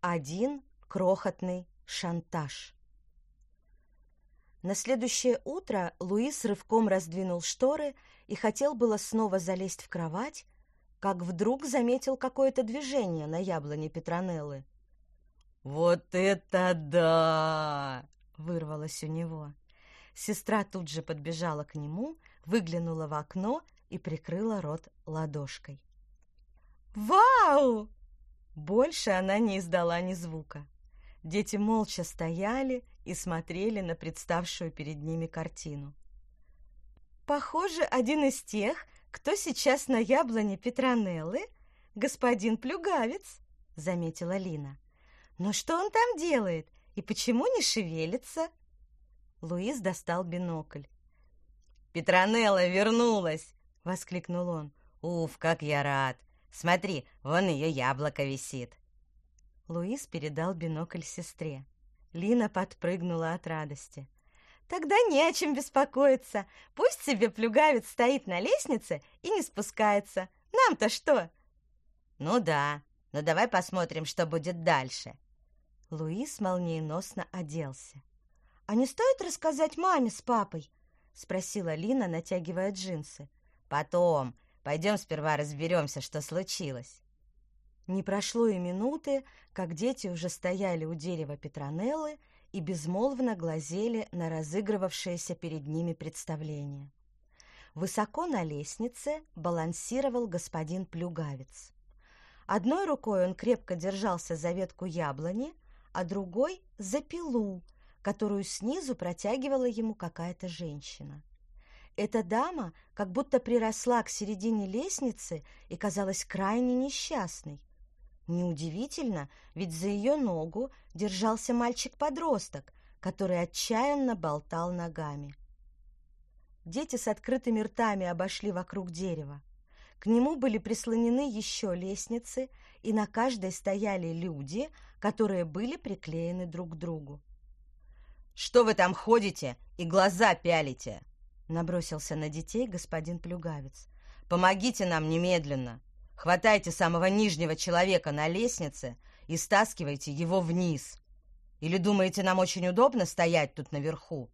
Один крохотный шантаж. На следующее утро Луис рывком раздвинул шторы и хотел было снова залезть в кровать, как вдруг заметил какое-то движение на яблоне Петронеллы. «Вот это да!» — вырвалось у него. Сестра тут же подбежала к нему, выглянула в окно и прикрыла рот ладошкой. «Вау!» Больше она не издала ни звука. Дети молча стояли и смотрели на представшую перед ними картину. «Похоже, один из тех, кто сейчас на яблоне Петронеллы, господин Плюгавец», — заметила Лина. «Но что он там делает и почему не шевелится?» Луис достал бинокль. «Петронелла вернулась!» — воскликнул он. «Уф, как я рад! Смотри, вон ее яблоко висит!» Луис передал бинокль сестре. Лина подпрыгнула от радости. «Тогда не о чем беспокоиться. Пусть себе плюгавец стоит на лестнице и не спускается. Нам-то что?» «Ну да, но давай посмотрим, что будет дальше». Луис молниеносно оделся. «А не стоит рассказать маме с папой?» — спросила Лина, натягивая джинсы. «Потом. Пойдем сперва разберемся, что случилось». Не прошло и минуты, как дети уже стояли у дерева Петронеллы и безмолвно глазели на разыгрывавшееся перед ними представление. Высоко на лестнице балансировал господин Плюгавец. Одной рукой он крепко держался за ветку яблони, а другой — за пилу, которую снизу протягивала ему какая-то женщина. Эта дама как будто приросла к середине лестницы и казалась крайне несчастной. Неудивительно, ведь за ее ногу держался мальчик-подросток, который отчаянно болтал ногами. Дети с открытыми ртами обошли вокруг дерева. К нему были прислонены еще лестницы, и на каждой стояли люди, которые были приклеены друг к другу. «Что вы там ходите и глаза пялите?» Набросился на детей господин Плюгавец. «Помогите нам немедленно!» Хватайте самого нижнего человека на лестнице и стаскивайте его вниз. Или думаете, нам очень удобно стоять тут наверху?»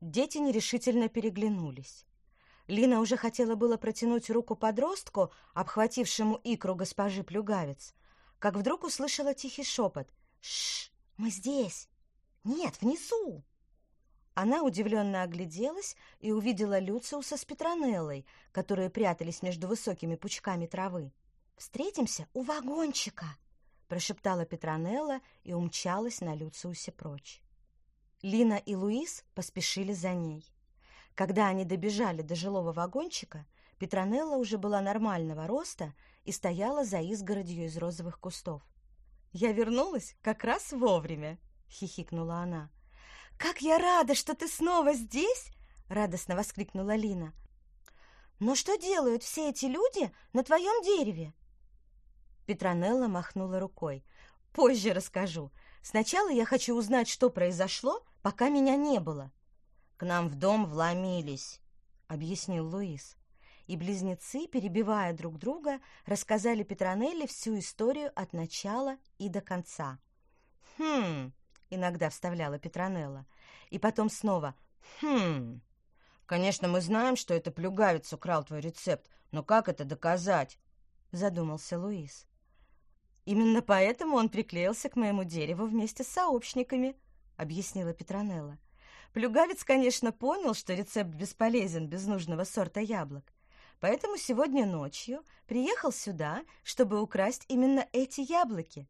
Дети нерешительно переглянулись. Лина уже хотела было протянуть руку подростку, обхватившему икру госпожи Плюгавец, как вдруг услышала тихий шепот. «Шш, мы здесь! Нет, внизу!» Она удивленно огляделась и увидела Люциуса с Петронеллой, которые прятались между высокими пучками травы. «Встретимся у вагончика!» — прошептала Петронелла и умчалась на Люциусе прочь. Лина и Луис поспешили за ней. Когда они добежали до жилого вагончика, Петронелла уже была нормального роста и стояла за изгородью из розовых кустов. «Я вернулась как раз вовремя!» — хихикнула она. «Как я рада, что ты снова здесь!» — радостно воскликнула Лина. «Но что делают все эти люди на твоем дереве?» Петронелла махнула рукой. «Позже расскажу. Сначала я хочу узнать, что произошло, пока меня не было». «К нам в дом вломились», — объяснил Луис. И близнецы, перебивая друг друга, рассказали Петронелле всю историю от начала и до конца. «Хм, иногда вставляла Петронелла. И потом снова «Хм... Конечно, мы знаем, что это плюгавец украл твой рецепт, но как это доказать?» Задумался Луис. «Именно поэтому он приклеился к моему дереву вместе с сообщниками», объяснила Петронелла. Плюгавец, конечно, понял, что рецепт бесполезен без нужного сорта яблок. Поэтому сегодня ночью приехал сюда, чтобы украсть именно эти яблоки.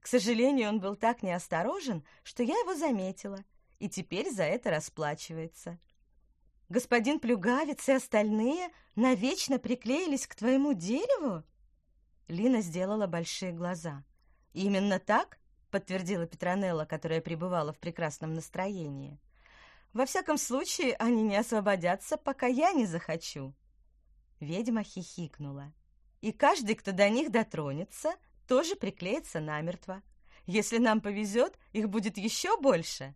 К сожалению, он был так неосторожен, что я его заметила, и теперь за это расплачивается. Господин Плюгавец и остальные навечно приклеились к твоему дереву? Лина сделала большие глаза. Именно так, подтвердила Петронелла, которая пребывала в прекрасном настроении. Во всяком случае, они не освободятся, пока я не захочу. Ведьма хихикнула. И каждый, кто до них дотронется, тоже приклеится намертво. Если нам повезет, их будет еще больше.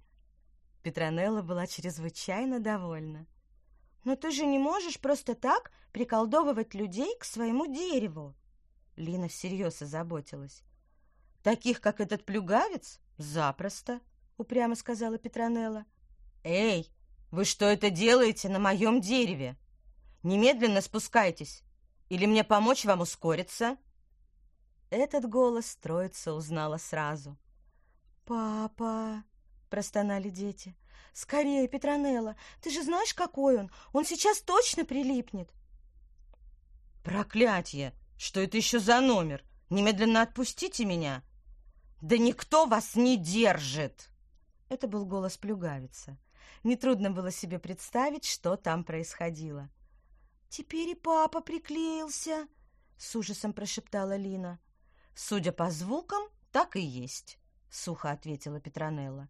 Петронелла была чрезвычайно довольна. «Но ты же не можешь просто так приколдовывать людей к своему дереву!» Лина всерьез озаботилась. Таких, как этот плюгавец? Запросто, упрямо сказала Петронелла. Эй, вы что это делаете на моем дереве? Немедленно спускайтесь, или мне помочь вам ускориться? Этот голос троица узнала сразу. «Папа!» — простонали дети. «Скорее, Петронелла, ты же знаешь, какой он! Он сейчас точно прилипнет!» «Проклятье! Что это еще за номер? Немедленно отпустите меня!» «Да никто вас не держит!» Это был голос плюгавица. Нетрудно было себе представить, что там происходило. «Теперь и папа приклеился!» — с ужасом прошептала Лина. «Судя по звукам, так и есть», — сухо ответила Петронелла.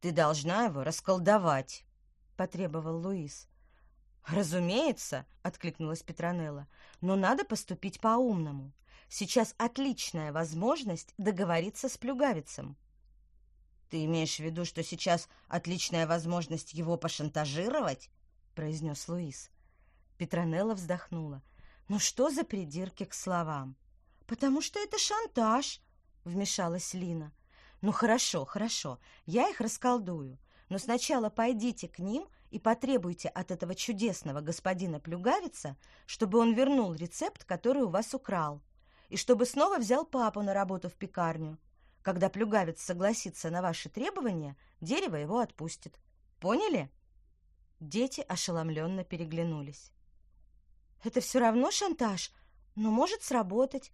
«Ты должна его расколдовать», — потребовал Луис. «Разумеется», — откликнулась Петронелла, — «но надо поступить по-умному. Сейчас отличная возможность договориться с плюгавицем». «Ты имеешь в виду, что сейчас отличная возможность его пошантажировать?» — произнес Луис. Петронелла вздохнула. «Ну что за придирки к словам?» «Потому что это шантаж», — вмешалась Лина. «Ну хорошо, хорошо, я их расколдую, но сначала пойдите к ним и потребуйте от этого чудесного господина Плюгавица, чтобы он вернул рецепт, который у вас украл, и чтобы снова взял папу на работу в пекарню. Когда Плюгавец согласится на ваши требования, дерево его отпустит. Поняли?» Дети ошеломленно переглянулись. «Это все равно шантаж, но может сработать.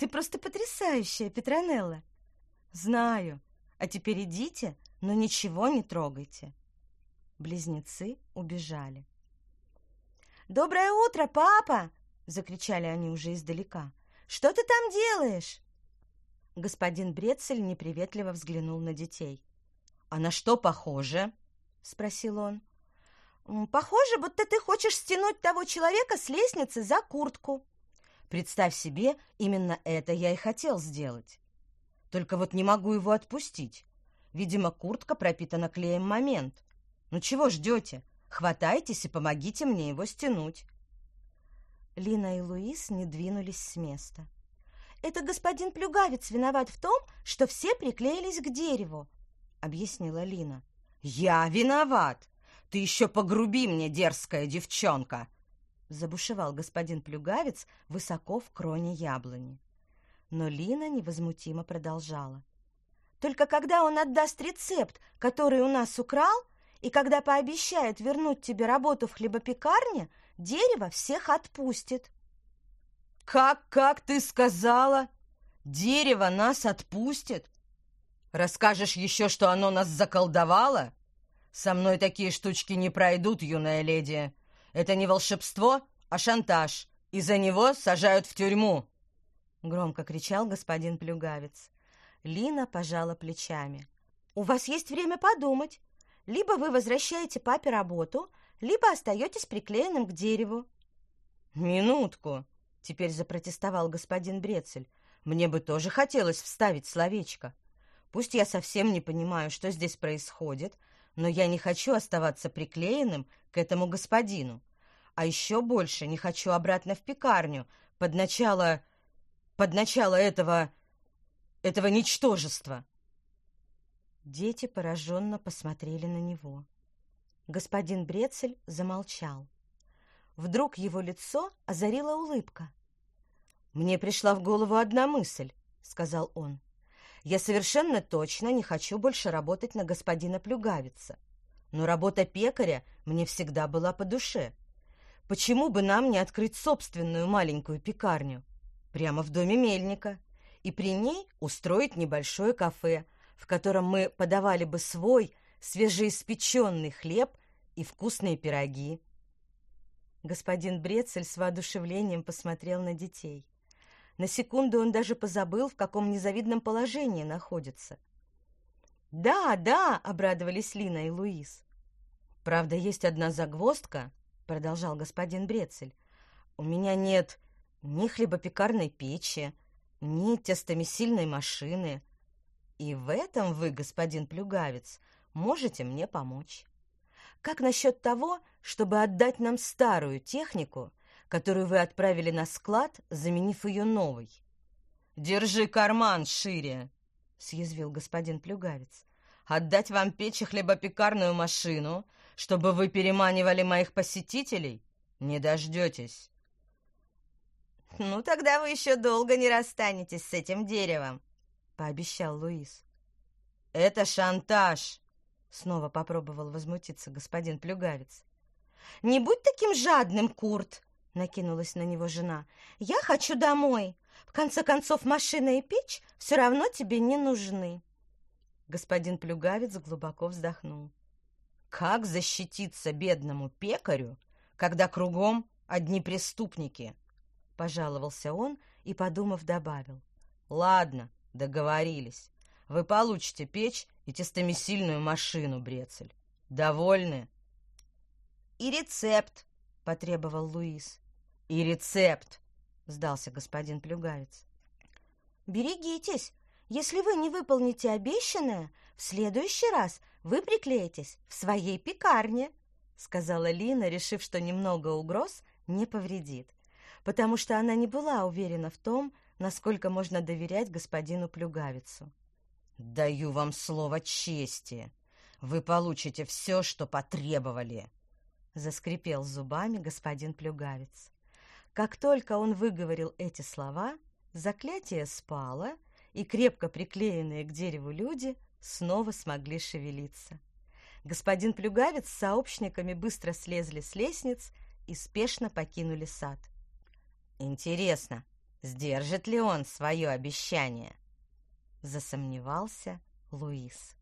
Ты просто потрясающая, Петронелла. Знаю. А теперь идите, но ничего не трогайте. Близнецы убежали. «Доброе утро, папа!» — закричали они уже издалека. «Что ты там делаешь?» Господин Брецель неприветливо взглянул на детей. «А на что похоже?» — спросил он. «Похоже, будто ты хочешь стянуть того человека с лестницы за куртку», Представь себе, именно это я и хотел сделать. Только вот не могу его отпустить. Видимо, куртка пропитана клеем момент. Ну чего ждете? Хватайтесь и помогите мне его стянуть. Лина и Луис не двинулись с места. «Это господин Плюгавец виноват в том, что все приклеились к дереву», — объяснила Лина. «Я виноват! Ты еще погруби мне, дерзкая девчонка!» Забушевал господин Плюгавец высоко в кроне яблони. Но Лина невозмутимо продолжала. «Только когда он отдаст рецепт, который у нас украл, и когда пообещает вернуть тебе работу в хлебопекарне, дерево всех отпустит». «Как, как ты сказала? Дерево нас отпустит? Расскажешь еще, что оно нас заколдовало? Со мной такие штучки не пройдут, юная леди. Это не волшебство, а шантаж, и за него сажают в тюрьму!» Громко кричал господин Плюгавец. Лина пожала плечами. «У вас есть время подумать. Либо вы возвращаете папе работу, либо остаетесь приклеенным к дереву». «Минутку!» — теперь запротестовал господин Брецель. «Мне бы тоже хотелось вставить словечко. Пусть я совсем не понимаю, что здесь происходит, но я не хочу оставаться приклеенным к этому господину. А еще больше не хочу обратно в пекарню под начало... под начало этого... этого ничтожества. Дети пораженно посмотрели на него. Господин Брецель замолчал. Вдруг его лицо озарила улыбка. «Мне пришла в голову одна мысль», — сказал он. «Я совершенно точно не хочу больше работать на господина Плюгавица но работа пекаря мне всегда была по душе. Почему бы нам не открыть собственную маленькую пекарню прямо в доме мельника и при ней устроить небольшое кафе, в котором мы подавали бы свой свежеиспеченный хлеб и вкусные пироги? Господин Брецель с воодушевлением посмотрел на детей. На секунду он даже позабыл, в каком незавидном положении находится – «Да, да!» — обрадовались Лина и Луис. «Правда, есть одна загвоздка», — продолжал господин Брецель. «У меня нет ни хлебопекарной печи, ни тестомесильной машины. И в этом вы, господин Плюгавец, можете мне помочь. Как насчет того, чтобы отдать нам старую технику, которую вы отправили на склад, заменив ее новой?» Держи карман шире!» — съязвил господин Плюгавец. «Отдать вам печь и хлебопекарную машину, чтобы вы переманивали моих посетителей? Не дождетесь!» «Ну, тогда вы еще долго не расстанетесь с этим деревом», — пообещал Луис. «Это шантаж!» — снова попробовал возмутиться господин Плюгавец. «Не будь таким жадным, Курт!» — накинулась на него жена. «Я хочу домой. В конце концов, машина и печь все равно тебе не нужны». Господин Плюгавец глубоко вздохнул. «Как защититься бедному пекарю, когда кругом одни преступники?» Пожаловался он и, подумав, добавил. «Ладно, договорились. Вы получите печь и тестомесильную машину, Брецель. Довольны?» «И рецепт», — потребовал Луис. «И рецепт», — сдался господин Плюгавец. «Берегитесь. Если вы не выполните обещанное, в следующий раз вы приклеитесь в своей пекарне», — сказала Лина, решив, что немного угроз не повредит, потому что она не была уверена в том, насколько можно доверять господину Плюгавицу. «Даю вам слово чести. Вы получите все, что потребовали», — заскрипел зубами господин Плюгавец. Как только он выговорил эти слова, заклятие спало, и крепко приклеенные к дереву люди снова смогли шевелиться. Господин Плюгавец с сообщниками быстро слезли с лестниц и спешно покинули сад. «Интересно, сдержит ли он свое обещание?» Засомневался Луис.